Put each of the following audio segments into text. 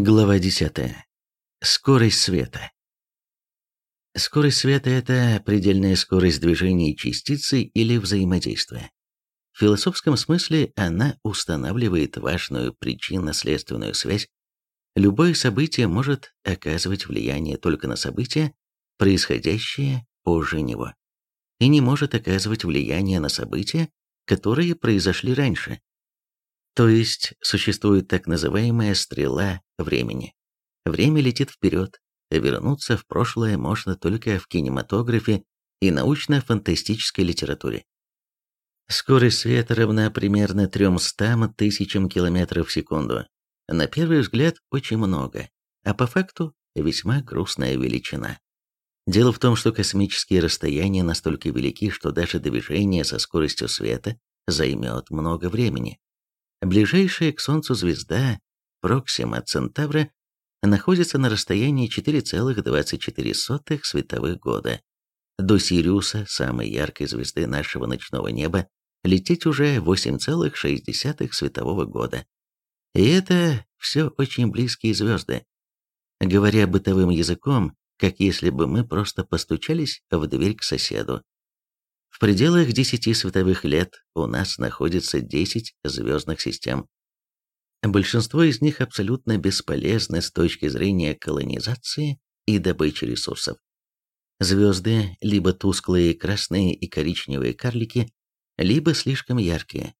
Глава 10. Скорость света. Скорость света – это предельная скорость движения частицы или взаимодействия. В философском смысле она устанавливает важную причинно-следственную связь. Любое событие может оказывать влияние только на события, происходящее позже него, и не может оказывать влияние на события, которые произошли раньше, то есть существует так называемая стрела времени. Время летит вперед, вернуться в прошлое можно только в кинематографе и научно-фантастической литературе. Скорость света равна примерно 300 тысячам километров в секунду. На первый взгляд очень много, а по факту весьма грустная величина. Дело в том, что космические расстояния настолько велики, что даже движение со скоростью света займет много времени. Ближайшая к Солнцу звезда Проксима Центавра находится на расстоянии 4,24 световых года. До Сириуса, самой яркой звезды нашего ночного неба, лететь уже 8,6 светового года. И это все очень близкие звезды. Говоря бытовым языком, как если бы мы просто постучались в дверь к соседу. В пределах 10 световых лет у нас находится 10 звездных систем. Большинство из них абсолютно бесполезны с точки зрения колонизации и добычи ресурсов. Звезды либо тусклые красные и коричневые карлики, либо слишком яркие.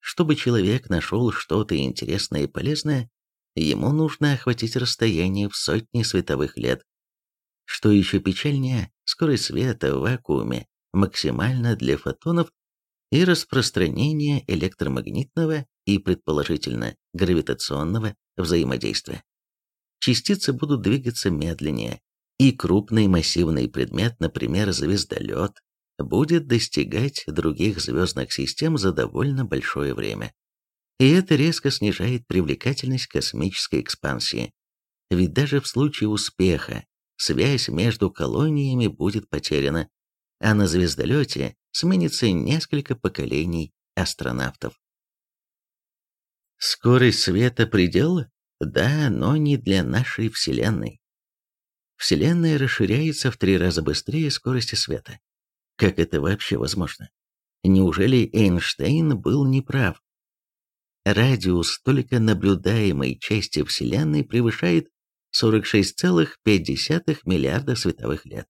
Чтобы человек нашел что-то интересное и полезное, ему нужно охватить расстояние в сотни световых лет. Что еще печальнее, скорость света в вакууме максимально для фотонов и распространение электромагнитного и, предположительно, гравитационного взаимодействия. Частицы будут двигаться медленнее, и крупный массивный предмет, например, звездолет, будет достигать других звездных систем за довольно большое время. И это резко снижает привлекательность космической экспансии. Ведь даже в случае успеха связь между колониями будет потеряна, а на звездолете сменится несколько поколений астронавтов. Скорость света предел? Да, но не для нашей Вселенной. Вселенная расширяется в три раза быстрее скорости света. Как это вообще возможно? Неужели Эйнштейн был неправ? Радиус только наблюдаемой части Вселенной превышает 46,5 миллиарда световых лет.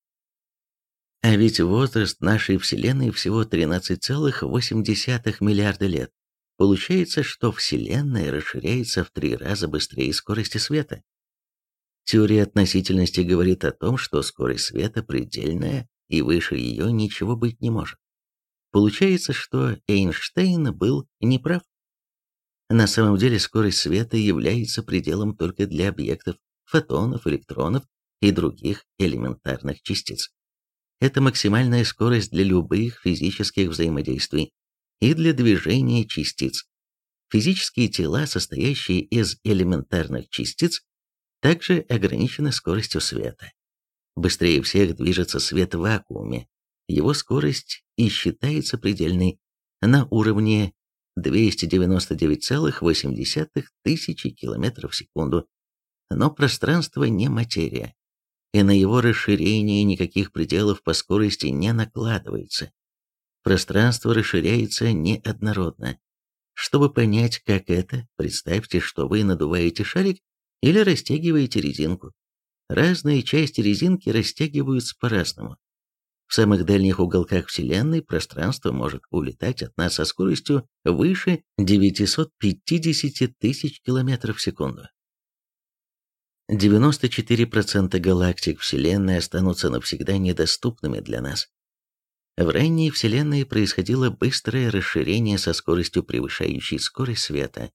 А ведь возраст нашей Вселенной всего 13,8 миллиарда лет. Получается, что Вселенная расширяется в три раза быстрее скорости света. Теория относительности говорит о том, что скорость света предельная, и выше ее ничего быть не может. Получается, что Эйнштейн был неправ. На самом деле скорость света является пределом только для объектов, фотонов, электронов и других элементарных частиц. Это максимальная скорость для любых физических взаимодействий и для движения частиц. Физические тела, состоящие из элементарных частиц, также ограничены скоростью света. Быстрее всех движется свет в вакууме. Его скорость и считается предельной на уровне 299,8 тысячи километров в секунду. Но пространство не материя и на его расширение никаких пределов по скорости не накладывается. Пространство расширяется неоднородно. Чтобы понять, как это, представьте, что вы надуваете шарик или растягиваете резинку. Разные части резинки растягиваются по-разному. В самых дальних уголках Вселенной пространство может улетать от нас со скоростью выше 950 тысяч километров в секунду. 94% галактик Вселенной останутся навсегда недоступными для нас. В ранней Вселенной происходило быстрое расширение со скоростью, превышающей скорость света.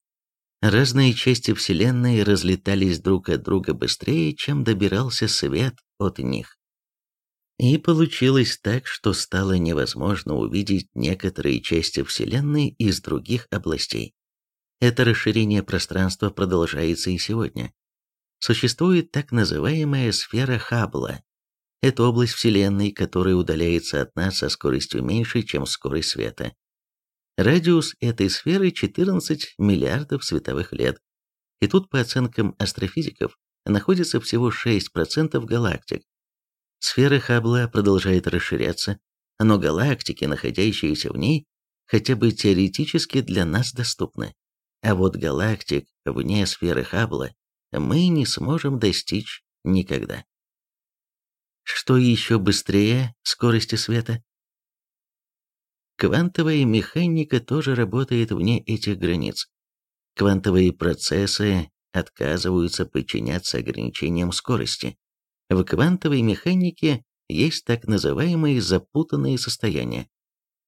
Разные части Вселенной разлетались друг от друга быстрее, чем добирался свет от них. И получилось так, что стало невозможно увидеть некоторые части Вселенной из других областей. Это расширение пространства продолжается и сегодня. Существует так называемая сфера Хаббла. Это область Вселенной, которая удаляется от нас со скоростью меньше, чем скорость света. Радиус этой сферы 14 миллиардов световых лет. И тут, по оценкам астрофизиков, находится всего 6% галактик. Сфера Хаббла продолжает расширяться, но галактики, находящиеся в ней, хотя бы теоретически для нас доступны. А вот галактик вне сферы Хаббла мы не сможем достичь никогда. Что еще быстрее скорости света? Квантовая механика тоже работает вне этих границ. Квантовые процессы отказываются подчиняться ограничениям скорости. В квантовой механике есть так называемые запутанные состояния.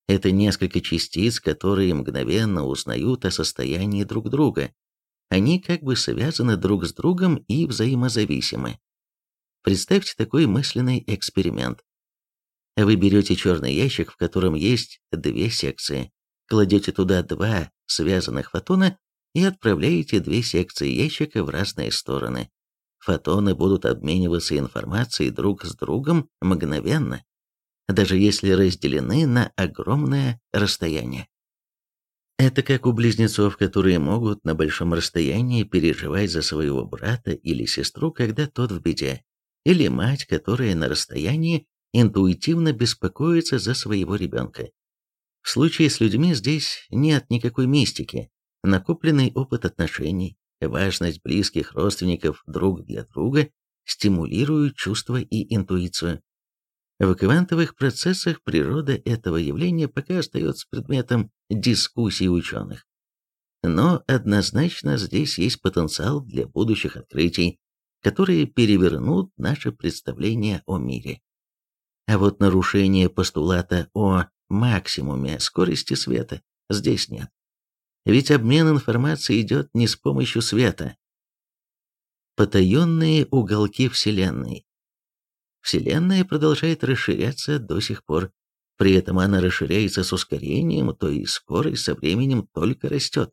Это несколько частиц, которые мгновенно узнают о состоянии друг друга. Они как бы связаны друг с другом и взаимозависимы. Представьте такой мысленный эксперимент. Вы берете черный ящик, в котором есть две секции, кладете туда два связанных фотона и отправляете две секции ящика в разные стороны. Фотоны будут обмениваться информацией друг с другом мгновенно, даже если разделены на огромное расстояние. Это как у близнецов, которые могут на большом расстоянии переживать за своего брата или сестру, когда тот в беде, или мать, которая на расстоянии интуитивно беспокоится за своего ребенка. В случае с людьми здесь нет никакой мистики, накопленный опыт отношений, важность близких родственников друг для друга стимулируют чувства и интуицию. В квантовых процессах природа этого явления пока остается предметом дискуссий ученых. Но однозначно здесь есть потенциал для будущих открытий, которые перевернут наше представление о мире. А вот нарушения постулата о максимуме скорости света здесь нет. Ведь обмен информацией идет не с помощью света. Потаенные уголки Вселенной. Вселенная продолжает расширяться до сих пор. При этом она расширяется с ускорением, то и скорость со временем только растет.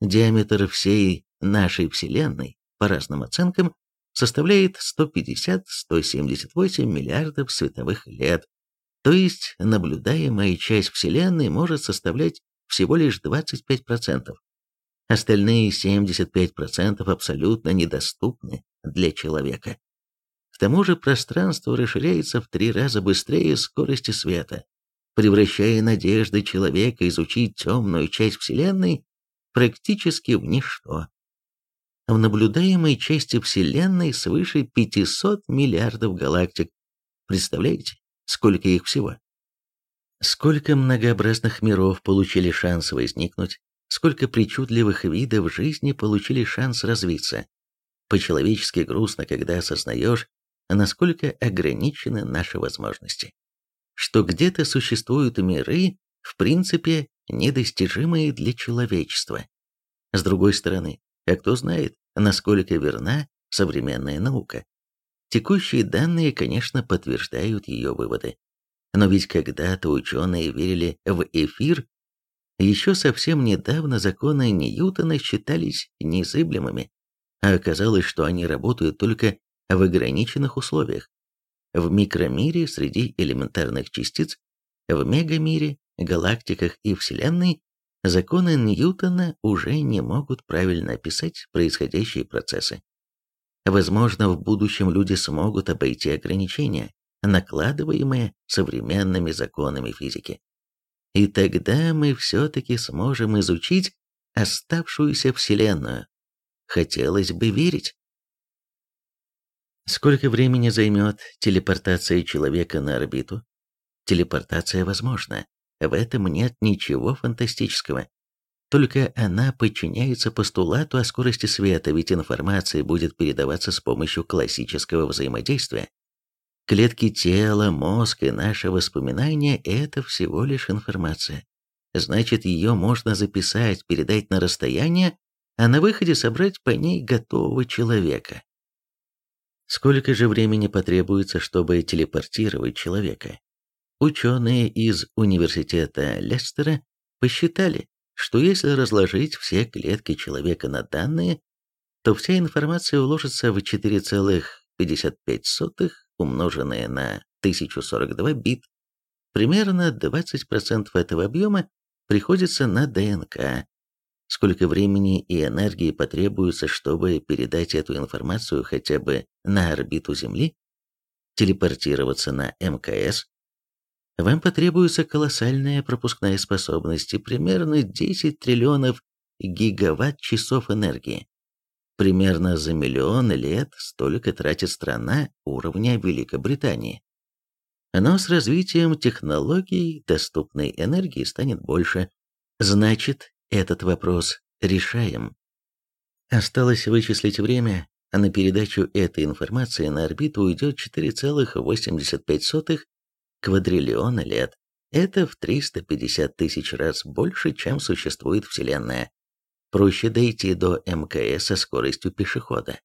Диаметр всей нашей Вселенной, по разным оценкам, составляет 150-178 миллиардов световых лет, то есть наблюдаемая часть Вселенной может составлять всего лишь 25%. Остальные 75% абсолютно недоступны для человека. К тому же пространство расширяется в три раза быстрее скорости света, превращая надежды человека изучить темную часть Вселенной практически в ничто. В наблюдаемой части Вселенной свыше 500 миллиардов галактик. Представляете, сколько их всего? Сколько многообразных миров получили шанс возникнуть, сколько причудливых видов жизни получили шанс развиться. По-человечески грустно, когда осознаешь, насколько ограничены наши возможности. Что где-то существуют миры, в принципе, недостижимые для человечества. С другой стороны, а кто знает, насколько верна современная наука. Текущие данные, конечно, подтверждают ее выводы. Но ведь когда-то ученые верили в эфир, еще совсем недавно законы Ньютона считались незыблемыми, а оказалось, что они работают только в ограниченных условиях. В микромире среди элементарных частиц, в мегамире, галактиках и Вселенной законы Ньютона уже не могут правильно описать происходящие процессы. Возможно, в будущем люди смогут обойти ограничения, накладываемые современными законами физики. И тогда мы все-таки сможем изучить оставшуюся Вселенную. Хотелось бы верить. Сколько времени займет телепортация человека на орбиту? Телепортация возможна. В этом нет ничего фантастического. Только она подчиняется постулату о скорости света, ведь информация будет передаваться с помощью классического взаимодействия. Клетки тела, мозг и наши воспоминания – это всего лишь информация. Значит, ее можно записать, передать на расстояние, а на выходе собрать по ней готового человека. Сколько же времени потребуется, чтобы телепортировать человека? Ученые из университета Лестера посчитали, что если разложить все клетки человека на данные, то вся информация уложится в 4,55 умноженное на 1042 бит, примерно 20% этого объема приходится на ДНК, сколько времени и энергии потребуется, чтобы передать эту информацию хотя бы на орбиту Земли, телепортироваться на МКС, вам потребуется колоссальная пропускная способность и примерно 10 триллионов гигаватт-часов энергии. Примерно за миллион лет столько тратит страна уровня Великобритании. Но с развитием технологий доступной энергии станет больше. Значит, этот вопрос решаем. Осталось вычислить время, а на передачу этой информации на орбиту уйдет 4,85 квадриллиона лет. Это в 350 тысяч раз больше, чем существует Вселенная. Проще дойти до МКС со скоростью пешехода.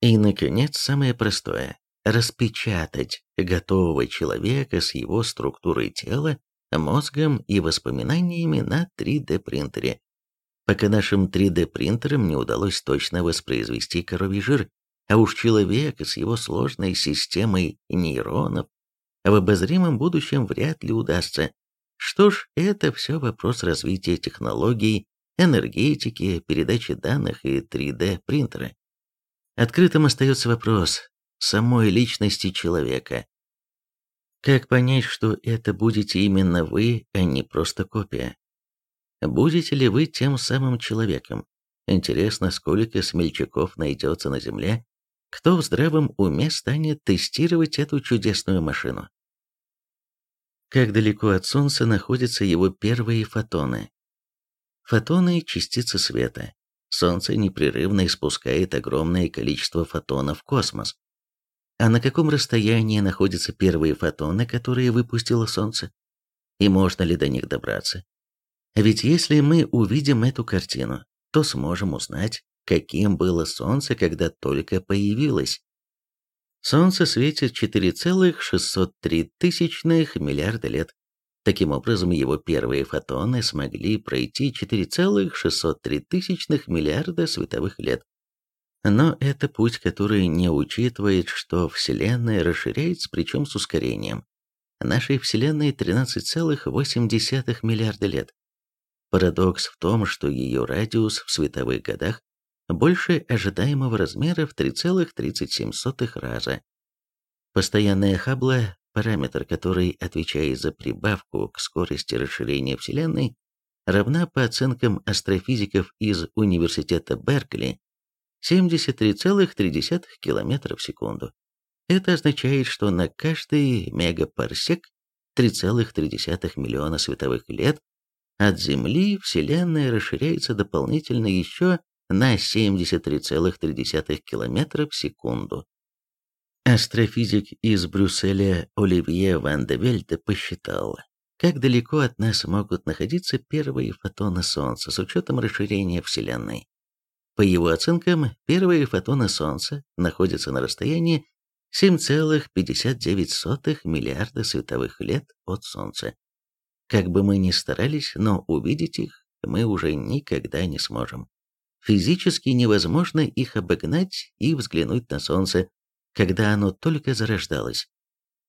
И, наконец, самое простое – распечатать готового человека с его структурой тела, мозгом и воспоминаниями на 3D-принтере. Пока нашим 3D-принтерам не удалось точно воспроизвести коровий жир, а уж человека с его сложной системой нейронов в обозримом будущем вряд ли удастся. Что ж, это все вопрос развития технологий, энергетики, передачи данных и 3D-принтера. Открытым остается вопрос самой личности человека. Как понять, что это будете именно вы, а не просто копия? Будете ли вы тем самым человеком? Интересно, сколько смельчаков найдется на Земле, кто в здравом уме станет тестировать эту чудесную машину? Как далеко от Солнца находятся его первые фотоны? Фотоны – частицы света. Солнце непрерывно испускает огромное количество фотонов в космос. А на каком расстоянии находятся первые фотоны, которые выпустило Солнце? И можно ли до них добраться? Ведь если мы увидим эту картину, то сможем узнать, каким было Солнце, когда только появилось. Солнце светит 4,603 миллиарда лет. Таким образом, его первые фотоны смогли пройти 4,603 миллиарда световых лет. Но это путь, который не учитывает, что Вселенная расширяется, причем с ускорением. Нашей Вселенной 13,8 миллиарда лет. Парадокс в том, что ее радиус в световых годах больше ожидаемого размера в 3,37 раза. Постоянная Хаббла, параметр, который отвечает за прибавку к скорости расширения Вселенной, равна по оценкам астрофизиков из Университета Беркли 73,3 км в секунду. Это означает, что на каждый мегапарсек 3,3 миллиона световых лет от Земли Вселенная расширяется дополнительно еще на 73,3 км в секунду. Астрофизик из Брюсселя Оливье Ван де Вельте посчитал, как далеко от нас могут находиться первые фотоны Солнца с учетом расширения Вселенной. По его оценкам, первые фотоны Солнца находятся на расстоянии 7,59 миллиарда световых лет от Солнца. Как бы мы ни старались, но увидеть их мы уже никогда не сможем. Физически невозможно их обогнать и взглянуть на Солнце, когда оно только зарождалось.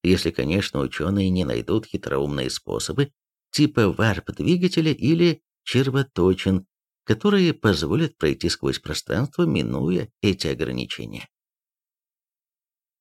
Если, конечно, ученые не найдут хитроумные способы, типа варп-двигателя или червоточин, которые позволят пройти сквозь пространство, минуя эти ограничения.